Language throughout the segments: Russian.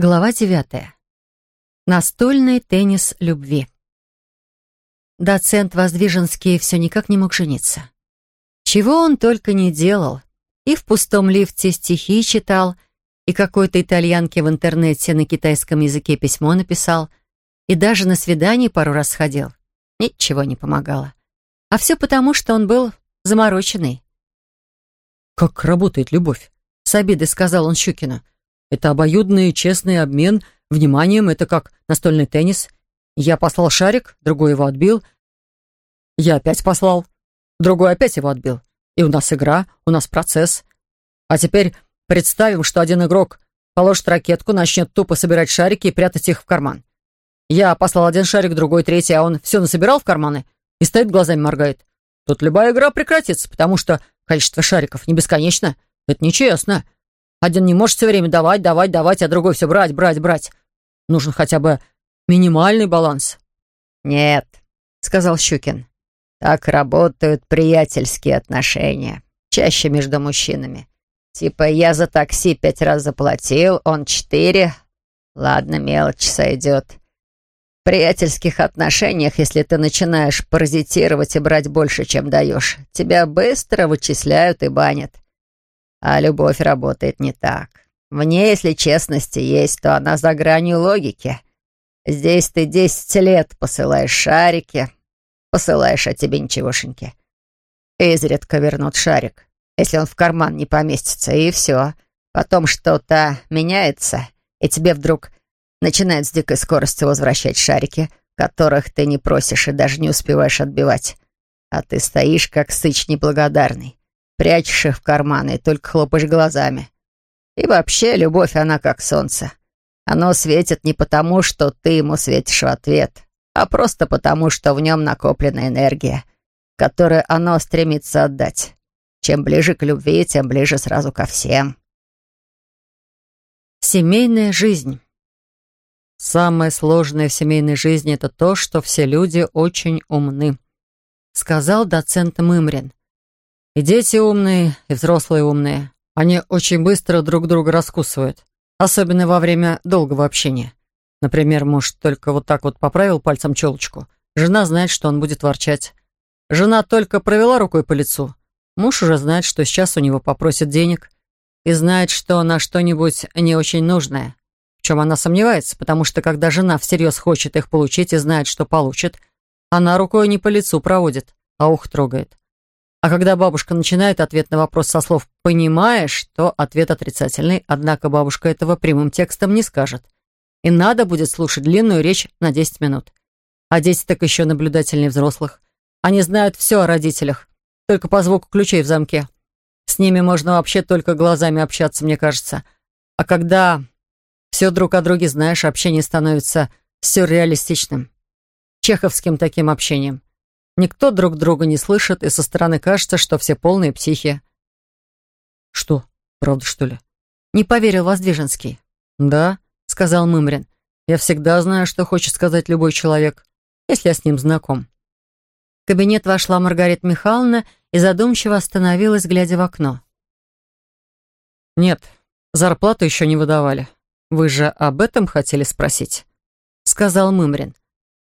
Глава девятая. Настольный теннис любви. Доцент Воздвиженский все никак не мог жениться. Чего он только не делал. И в пустом лифте стихи читал, и какой-то итальянке в интернете на китайском языке письмо написал, и даже на свидание пару раз сходил. Ничего не помогало. А все потому, что он был замороченный. «Как работает любовь?» — с обидой сказал он Щукину. Это обоюдный честный обмен вниманием, это как настольный теннис. Я послал шарик, другой его отбил. Я опять послал, другой опять его отбил. И у нас игра, у нас процесс. А теперь представим, что один игрок положит ракетку, начнет тупо собирать шарики и прятать их в карман. Я послал один шарик, другой, третий, а он все насобирал в карманы и стоит глазами моргает. Тут любая игра прекратится, потому что количество шариков не бесконечно. Это нечестно. Один не может все время давать, давать, давать, а другой все брать, брать, брать. Нужен хотя бы минимальный баланс. «Нет», — сказал Щукин. «Так работают приятельские отношения. Чаще между мужчинами. Типа я за такси пять раз заплатил, он четыре. Ладно, мелочь сойдет. В приятельских отношениях, если ты начинаешь паразитировать и брать больше, чем даешь, тебя быстро вычисляют и банят. А любовь работает не так. В ней, если честности есть, то она за гранью логики. Здесь ты десять лет посылаешь шарики, посылаешь, а тебе ничегошеньки. Изредка вернут шарик, если он в карман не поместится, и все. Потом что-то меняется, и тебе вдруг начинают с дикой скоростью возвращать шарики, которых ты не просишь и даже не успеваешь отбивать. А ты стоишь, как сыч неблагодарный. Прячешь их в карманы и только хлопаешь глазами. И вообще, любовь, она как солнце. Оно светит не потому, что ты ему светишь в ответ, а просто потому, что в нем накоплена энергия, которую оно стремится отдать. Чем ближе к любви, тем ближе сразу ко всем. Семейная жизнь. «Самое сложное в семейной жизни — это то, что все люди очень умны», — сказал доцент Мымрин. И дети умные, и взрослые умные. Они очень быстро друг друга раскусывают, особенно во время долгого общения. Например, муж только вот так вот поправил пальцем челочку. Жена знает, что он будет ворчать. Жена только провела рукой по лицу. Муж уже знает, что сейчас у него попросят денег. И знает, что на что-нибудь не очень нужное. В чем она сомневается, потому что когда жена всерьез хочет их получить и знает, что получит, она рукой не по лицу проводит, а ух трогает. А когда бабушка начинает ответ на вопрос со слов «понимаешь», то ответ отрицательный, однако бабушка этого прямым текстом не скажет. И надо будет слушать длинную речь на 10 минут. А дети так еще наблюдательнее взрослых. Они знают все о родителях, только по звуку ключей в замке. С ними можно вообще только глазами общаться, мне кажется. А когда все друг о друге знаешь, общение становится сюрреалистичным. Чеховским таким общением. Никто друг друга не слышит, и со стороны кажется, что все полные психи. «Что, правда, что ли?» Не поверил Воздвиженский. «Да», — сказал Мымрин. «Я всегда знаю, что хочет сказать любой человек, если я с ним знаком». В кабинет вошла Маргарита Михайловна и задумчиво остановилась, глядя в окно. «Нет, зарплату еще не выдавали. Вы же об этом хотели спросить?» — сказал Мымрин.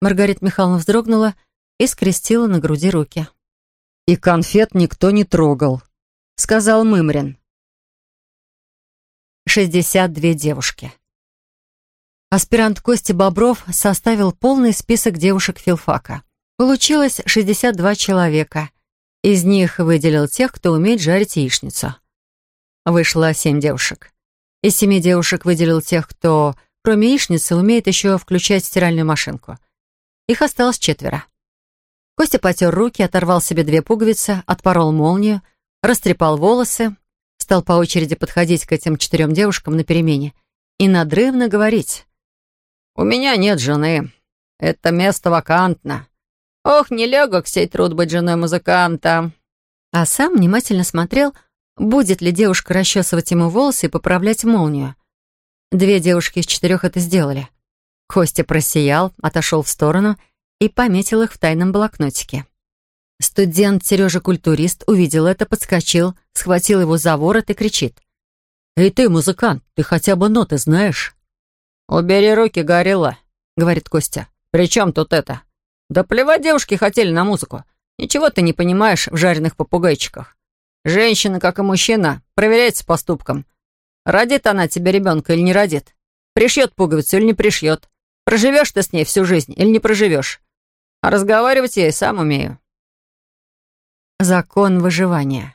Маргарита Михайловна вздрогнула и скрестила на груди руки. «И конфет никто не трогал», — сказал Мымрин. Шестьдесят две девушки. Аспирант Костя Бобров составил полный список девушек филфака. Получилось 62 человека. Из них выделил тех, кто умеет жарить яичницу. Вышло семь девушек. Из семи девушек выделил тех, кто, кроме яичницы, умеет еще включать стиральную машинку. Их осталось четверо. Костя потер руки, оторвал себе две пуговицы, отпорол молнию, растрепал волосы, стал по очереди подходить к этим четырем девушкам на перемене и надрывно говорить. «У меня нет жены. Это место вакантно. Ох, нелегок сей труд быть женой музыканта». А сам внимательно смотрел, будет ли девушка расчесывать ему волосы и поправлять молнию. Две девушки из четырех это сделали. Костя просиял, отошел в сторону и пометил их в тайном блокнотике. Студент Сережа-культурист увидел это, подскочил, схватил его за ворот и кричит. «Эй ты, музыкант, ты хотя бы ноты знаешь?» «Убери руки, горилла», — говорит Костя. «При чем тут это?» «Да плевать девушки хотели на музыку. Ничего ты не понимаешь в жареных попугайчиках. Женщина, как и мужчина, проверяется поступком. Родит она тебе ребенка или не родит? Пришьет пуговицу или не пришьет? Проживешь ты с ней всю жизнь или не проживешь? А разговаривать я и сам умею. Закон выживания.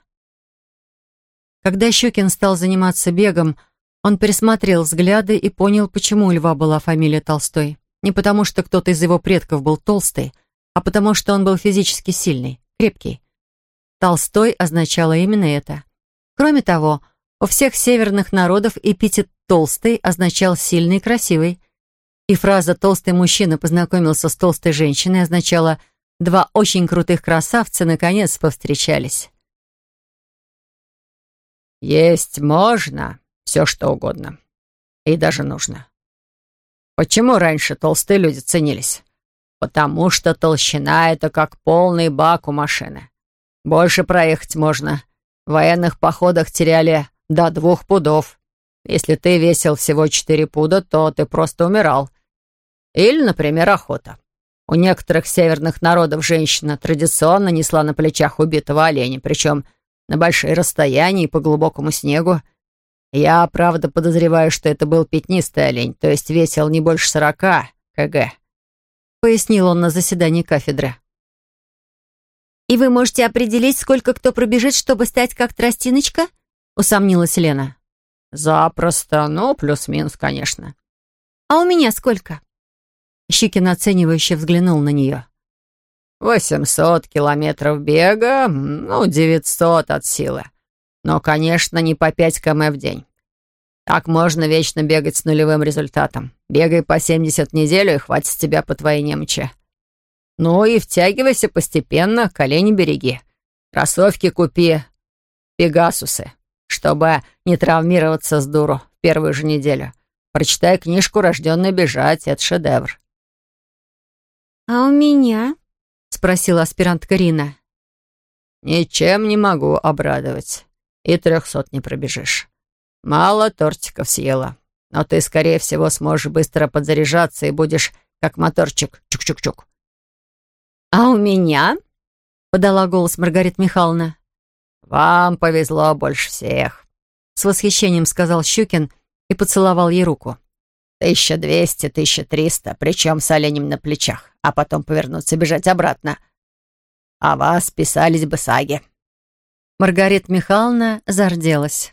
Когда Щукин стал заниматься бегом, он пересмотрел взгляды и понял, почему у льва была фамилия Толстой. Не потому, что кто-то из его предков был толстый, а потому, что он был физически сильный, крепкий. Толстой означало именно это. Кроме того, у всех северных народов эпитет «толстый» означал «сильный и красивый». И фраза «толстый мужчина познакомился с толстой женщиной» означала «два очень крутых красавца наконец повстречались». «Есть можно все, что угодно. И даже нужно. Почему раньше толстые люди ценились? Потому что толщина — это как полный бак у машины. Больше проехать можно. В военных походах теряли до двух пудов. Если ты весил всего четыре пуда, то ты просто умирал. Или, например, охота. У некоторых северных народов женщина традиционно несла на плечах убитого оленя, причем на большие расстояния и по глубокому снегу. Я, правда, подозреваю, что это был пятнистый олень, то есть весил не больше сорока кг. Пояснил он на заседании кафедры. «И вы можете определить, сколько кто пробежит, чтобы стать как тростиночка?» — усомнилась Лена. «Запросто, ну, плюс-минус, конечно». «А у меня сколько?» Щикин оценивающе взглянул на нее. «Восемьсот километров бега, ну, девятьсот от силы. Но, конечно, не по пять км в день. Так можно вечно бегать с нулевым результатом. Бегай по семьдесят в неделю, и хватит тебя по твоей немочи. Ну и втягивайся постепенно, колени береги. Кроссовки купи, пегасусы, чтобы не травмироваться с дуру в первую же неделю. Прочитай книжку «Рожденный бежать» — это шедевр. «А у меня?» — спросила аспирантка Рина. «Ничем не могу обрадовать. И трехсот не пробежишь. Мало тортиков съела. Но ты, скорее всего, сможешь быстро подзаряжаться и будешь как моторчик. Чук-чук-чук. «А у меня?» — подала голос Маргарита Михайловна. «Вам повезло больше всех», — с восхищением сказал Щукин и поцеловал ей руку. «Тысяча двести, тысяча триста, причем с оленем на плечах, а потом повернуться бежать обратно. А вас писались бы саги». Маргарита Михайловна зарделась.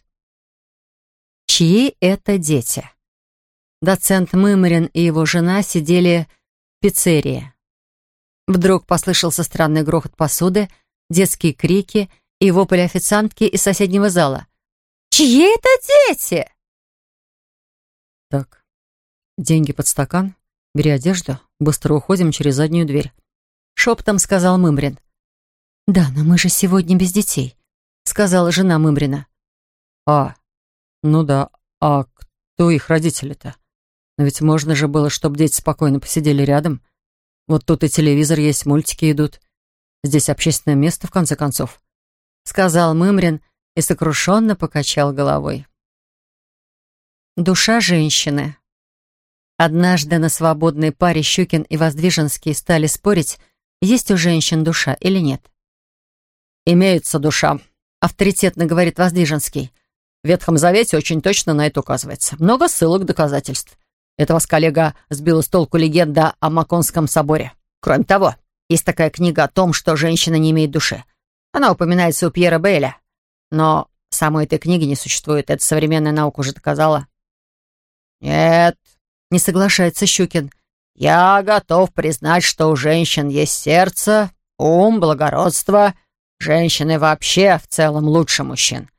Чьи это дети? Доцент Мымарин и его жена сидели в пиццерии. Вдруг послышался странный грохот посуды, детские крики и вопль официантки из соседнего зала. «Чьи это дети?» «Так, деньги под стакан, бери одежду, быстро уходим через заднюю дверь», — шептом сказал Мымрин. «Да, но мы же сегодня без детей», — сказала жена Мымрина. «А, ну да, а кто их родители-то? Но ведь можно же было, чтобы дети спокойно посидели рядом. Вот тут и телевизор есть, мультики идут. Здесь общественное место, в конце концов», — сказал Мымрин и сокрушенно покачал головой. Душа женщины. Однажды на свободной паре Щукин и Воздвиженский стали спорить, есть у женщин душа или нет. «Имеется душа», — авторитетно говорит Воздвиженский. В Ветхом Завете очень точно на это указывается. Много ссылок, доказательств. Это вас коллега сбила с толку легенда о Маконском соборе. Кроме того, есть такая книга о том, что женщина не имеет души. Она упоминается у Пьера Бейля. Но самой этой книги не существует. Это современная наука уже доказала. «Нет», — не соглашается Щукин. «Я готов признать, что у женщин есть сердце, ум, благородство. Женщины вообще в целом лучше мужчин.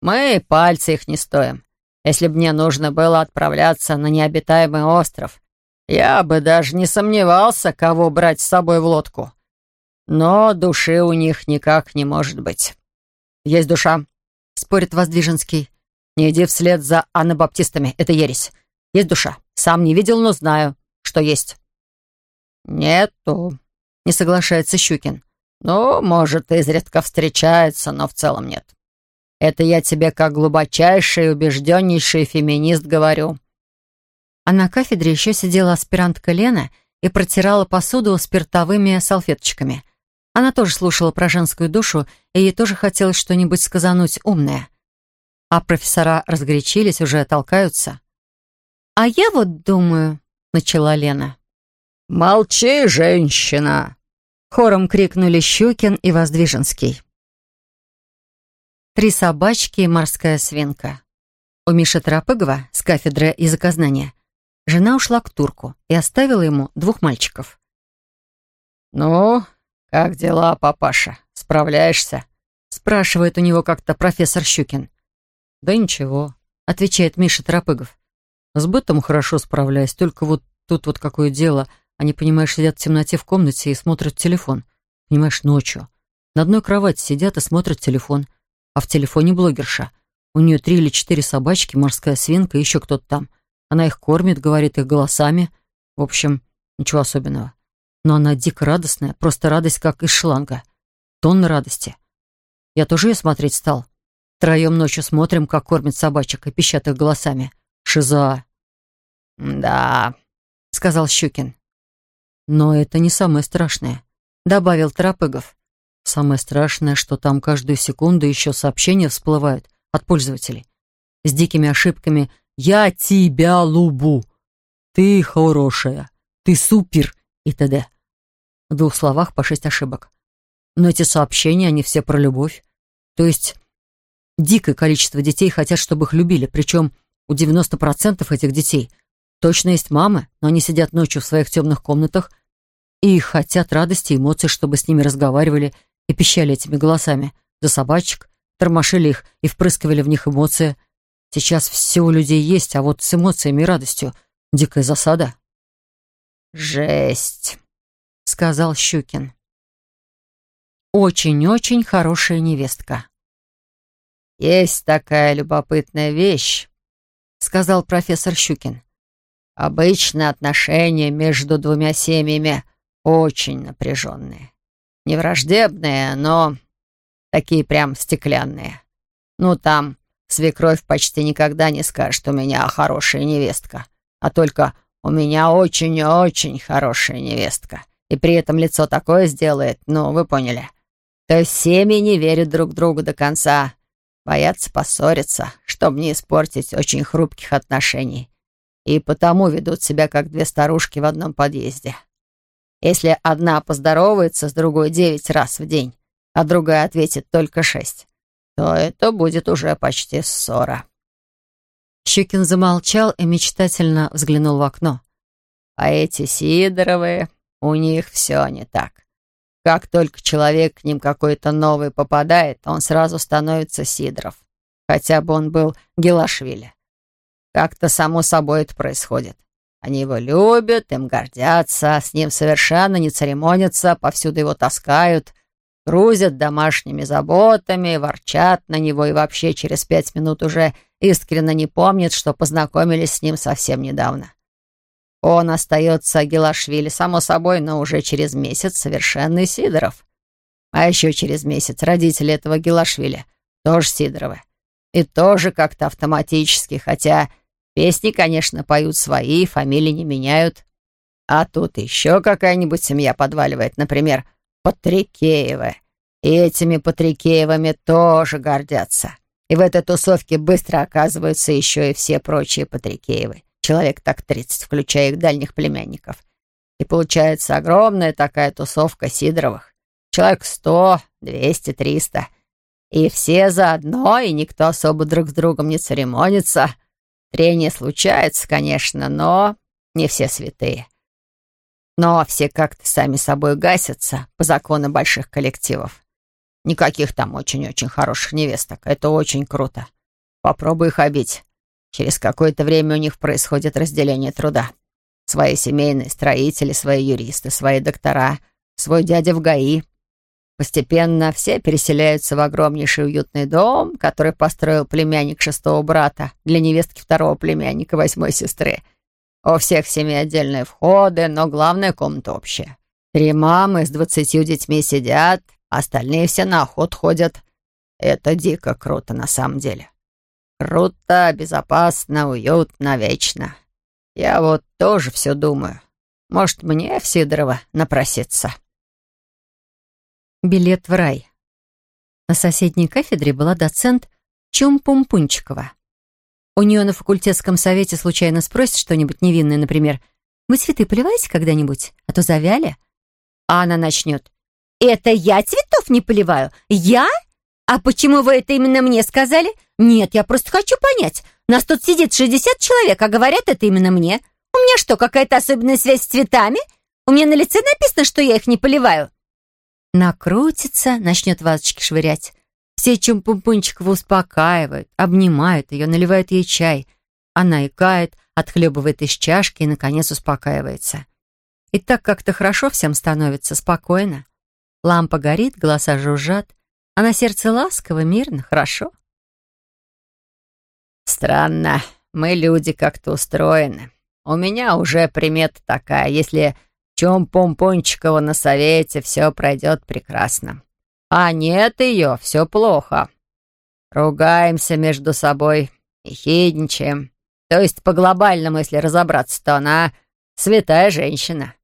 Мы пальцы их не стоим. Если бы мне нужно было отправляться на необитаемый остров, я бы даже не сомневался, кого брать с собой в лодку. Но души у них никак не может быть. Есть душа, спорит Воздвиженский. Не иди вслед за анабаптистами, это ересь. Есть душа. Сам не видел, но знаю, что есть. Нету, не соглашается Щукин. Ну, может, изредка встречается, но в целом нет. Это я тебе как глубочайший убежденнейший феминист говорю. а на кафедре еще сидела аспирантка Лена и протирала посуду спиртовыми салфеточками. Она тоже слушала про женскую душу, и ей тоже хотелось что-нибудь сказануть умное. А профессора разгорячились, уже толкаются. «А я вот думаю», — начала Лена. «Молчи, женщина!» — хором крикнули Щукин и Воздвиженский. Три собачки и морская свинка. У Миши Тарапыгова с кафедры языкознания жена ушла к турку и оставила ему двух мальчиков. «Ну, как дела, папаша? Справляешься?» спрашивает у него как-то профессор Щукин. «Да ничего», — отвечает Миша Тарапыгов. «С бытом хорошо справляюсь, только вот тут вот какое дело. Они, понимаешь, сидят в темноте в комнате и смотрят телефон. Понимаешь, ночью. На одной кровати сидят и смотрят телефон а в телефоне блогерша. У нее три или четыре собачки, морская свинка и еще кто-то там. Она их кормит, говорит их голосами. В общем, ничего особенного. Но она дико радостная, просто радость, как из шланга. Тонна радости. Я тоже ее смотреть стал. Втроем ночью смотрим, как кормят собачек и пищат их голосами. Шиза. «Да», — сказал Щукин. «Но это не самое страшное», — добавил Тарапыгов. Самое страшное, что там каждую секунду еще сообщения всплывают от пользователей с дикими ошибками «Я тебя лубу», «Ты хорошая», «Ты супер» и т.д. В двух словах по шесть ошибок. Но эти сообщения, они все про любовь. То есть дикое количество детей хотят, чтобы их любили, причем у 90% этих детей точно есть мамы, но они сидят ночью в своих темных комнатах и хотят радости и эмоций, чтобы с ними разговаривали и пищали этими голосами за собачек, тормошили их и впрыскивали в них эмоции. Сейчас все у людей есть, а вот с эмоциями и радостью дикая засада. «Жесть», — сказал Щукин. «Очень-очень хорошая невестка». «Есть такая любопытная вещь», — сказал профессор Щукин. «Обычно отношения между двумя семьями очень напряженные. Не враждебные, но такие прям стеклянные. Ну, там свекровь почти никогда не скажет «у меня хорошая невестка», а только «у меня очень-очень хорошая невестка». И при этом лицо такое сделает, ну, вы поняли. То есть семьи не верят друг другу до конца, боятся поссориться, чтобы не испортить очень хрупких отношений. И потому ведут себя как две старушки в одном подъезде. Если одна поздоровается с другой девять раз в день, а другая ответит только шесть, то это будет уже почти ссора. Щукин замолчал и мечтательно взглянул в окно. А эти Сидоровы, у них все не так. Как только человек к ним какой-то новый попадает, он сразу становится Сидоров. Хотя бы он был Гелашвили. Как-то само собой это происходит. Они его любят, им гордятся, с ним совершенно не церемонятся, повсюду его таскают, грузят домашними заботами, ворчат на него и вообще через пять минут уже искренне не помнят, что познакомились с ним совсем недавно. Он остается Гелашвили, само собой, но уже через месяц совершенный Сидоров. А еще через месяц родители этого Гелашвили тоже Сидоровы. И тоже как-то автоматически, хотя Песни, конечно, поют свои, фамилии не меняют. А тут еще какая-нибудь семья подваливает, например, Патрикеевы. И этими Патрикеевыми тоже гордятся. И в этой тусовке быстро оказываются еще и все прочие Патрикеевы. Человек так 30, включая их дальних племянников. И получается огромная такая тусовка Сидоровых. Человек сто, двести, триста. И все заодно, и никто особо друг с другом не церемонится. Трения случаются, конечно, но не все святые. Но все как-то сами собой гасятся по закону больших коллективов. Никаких там очень-очень хороших невесток. Это очень круто. Попробуй их обить. Через какое-то время у них происходит разделение труда. Свои семейные строители, свои юристы, свои доктора, свой дядя в ГАИ, Постепенно все переселяются в огромнейший уютный дом, который построил племянник шестого брата для невестки второго племянника восьмой сестры. У всех семей отдельные входы, но главная комната общая. Три мамы с двадцатью детьми сидят, остальные все на охот ходят. Это дико круто на самом деле. Круто, безопасно, уютно, вечно. Я вот тоже все думаю. Может, мне в Сидорова напроситься?» Билет в рай. На соседней кафедре была доцент Чум-Пумпунчикова. У нее на факультетском совете случайно спросят что-нибудь невинное, например, «Вы цветы поливаете когда-нибудь? А то завяли?» А она начнет. «Это я цветов не поливаю? Я? А почему вы это именно мне сказали? Нет, я просто хочу понять. Нас тут сидит 60 человек, а говорят это именно мне. У меня что, какая-то особенная связь с цветами? У меня на лице написано, что я их не поливаю». Накрутится, начнет вазочки швырять. Все Чумпумпунчикова успокаивают, обнимают ее, наливают ей чай. Она икает, отхлебывает из чашки и, наконец, успокаивается. И так как-то хорошо всем становится, спокойно. Лампа горит, голоса жужжат, а на сердце ласково, мирно, хорошо. Странно, мы люди как-то устроены. У меня уже примета такая, если чем Помпончикова на совете, все пройдет прекрасно. А нет ее, все плохо. Ругаемся между собой и хидничаем. То есть по глобальному, если разобраться, то она святая женщина.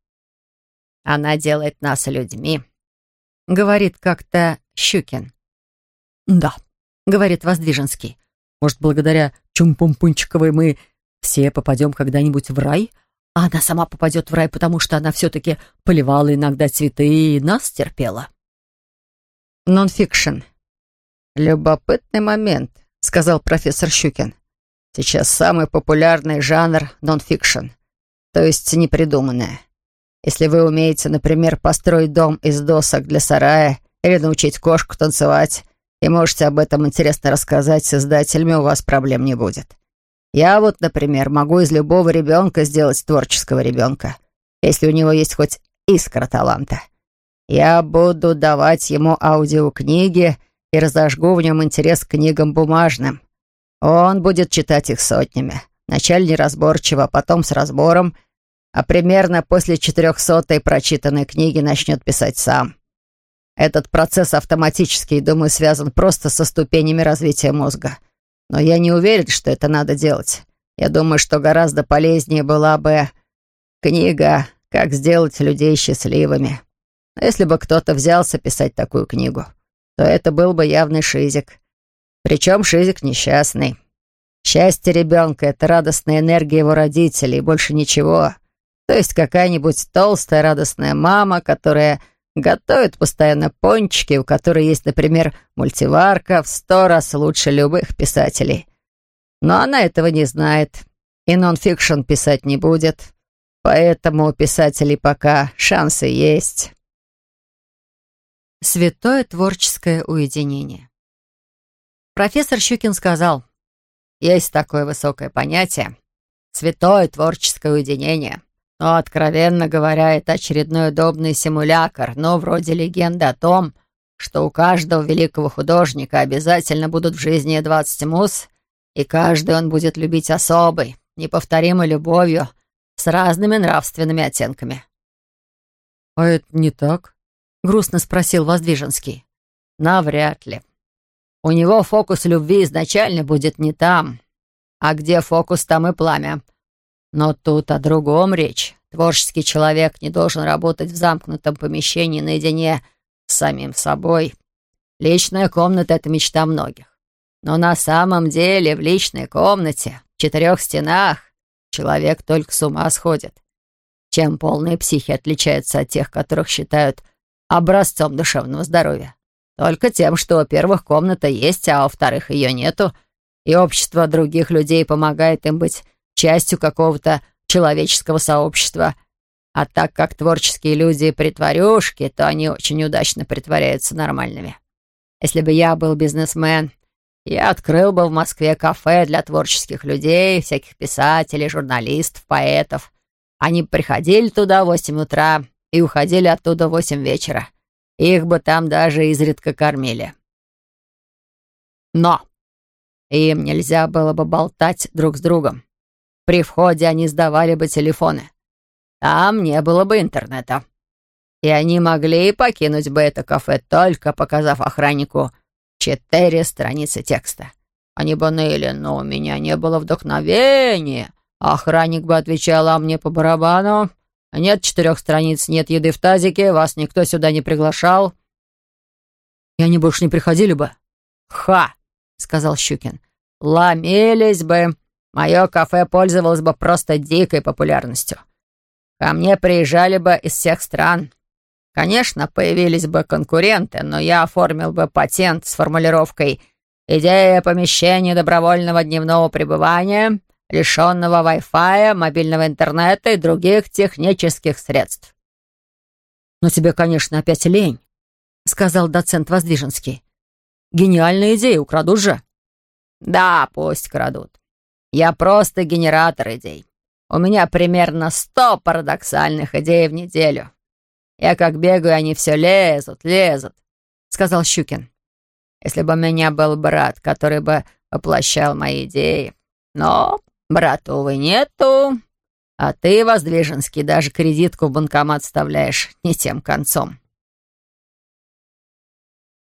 Она делает нас людьми. Говорит как-то Щукин. Да, говорит Воздвиженский. Может, благодаря Чумпумпунчиковой мы все попадем когда-нибудь в рай, а она сама попадет в рай, потому что она все-таки поливала иногда цветы и нас терпела. Нонфикшн. «Любопытный момент», — сказал профессор Щукин. «Сейчас самый популярный жанр нонфикшн, то есть непридуманное. Если вы умеете, например, построить дом из досок для сарая или научить кошку танцевать, и можете об этом интересно рассказать с издателями, у вас проблем не будет. Я вот, например, могу из любого ребенка сделать творческого ребенка, если у него есть хоть искра таланта. Я буду давать ему аудиокниги и разожгу в нем интерес к книгам бумажным. Он будет читать их сотнями. Вначале неразборчиво, потом с разбором, а примерно после четырехсотой прочитанной книги начнет писать сам. Этот процесс автоматический, думаю, связан просто со ступенями развития мозга. Но я не уверен, что это надо делать. Я думаю, что гораздо полезнее была бы книга «Как сделать людей счастливыми». Но если бы кто-то взялся писать такую книгу, то это был бы явный шизик. Причем шизик несчастный. Счастье ребенка — это радостная энергия его родителей, больше ничего. То есть какая-нибудь толстая радостная мама, которая Готовит постоянно пончики, у которой есть, например, мультиварка в сто раз лучше любых писателей. Но она этого не знает и нонфикшн писать не будет, поэтому у писателей пока шансы есть. Святое творческое уединение. Профессор Щукин сказал, есть такое высокое понятие — святое творческое уединение. Но, откровенно говоря, это очередной удобный симулятор, но вроде легенды о том, что у каждого великого художника обязательно будут в жизни 20 мус, и каждый он будет любить особой, неповторимой любовью, с разными нравственными оттенками. «А это не так?» — грустно спросил Воздвиженский. «Навряд ли. У него фокус любви изначально будет не там, а где фокус, там и пламя. Но тут о другом речь. Творческий человек не должен работать в замкнутом помещении наедине с самим собой. Личная комната — это мечта многих. Но на самом деле в личной комнате, в четырех стенах, человек только с ума сходит. Чем полные психи отличаются от тех, которых считают образцом душевного здоровья? Только тем, что, во-первых, комната есть, а во-вторых, ее нету, и общество других людей помогает им быть частью какого-то человеческого сообщества. А так как творческие люди притворюшки, то они очень удачно притворяются нормальными. Если бы я был бизнесмен, я открыл бы в Москве кафе для творческих людей, всяких писателей, журналистов, поэтов. Они приходили туда в восемь утра и уходили оттуда в восемь вечера. Их бы там даже изредка кормили. Но им нельзя было бы болтать друг с другом. При входе они сдавали бы телефоны. Там не было бы интернета. И они могли покинуть бы это кафе, только показав охраннику четыре страницы текста. Они бы ныли, но у меня не было вдохновения. Охранник бы отвечал, а мне по барабану. Нет четырех страниц, нет еды в тазике, вас никто сюда не приглашал». «И они больше не приходили бы?» «Ха!» — сказал Щукин. «Ломились бы. Мое кафе пользовалось бы просто дикой популярностью. Ко мне приезжали бы из всех стран. Конечно, появились бы конкуренты, но я оформил бы патент с формулировкой «Идея помещения добровольного дневного пребывания, лишенного Wi-Fi, мобильного интернета и других технических средств». «Но тебе, конечно, опять лень», — сказал доцент Воздвиженский. «Гениальная идея, украдут же». «Да, пусть крадут. Я просто генератор идей. У меня примерно сто парадоксальных идей в неделю. Я как бегаю, они все лезут, лезут», — сказал Щукин. «Если бы у меня был брат, который бы воплощал мои идеи. Но брата, увы, нету. А ты, Воздвиженский, даже кредитку в банкомат вставляешь не тем концом».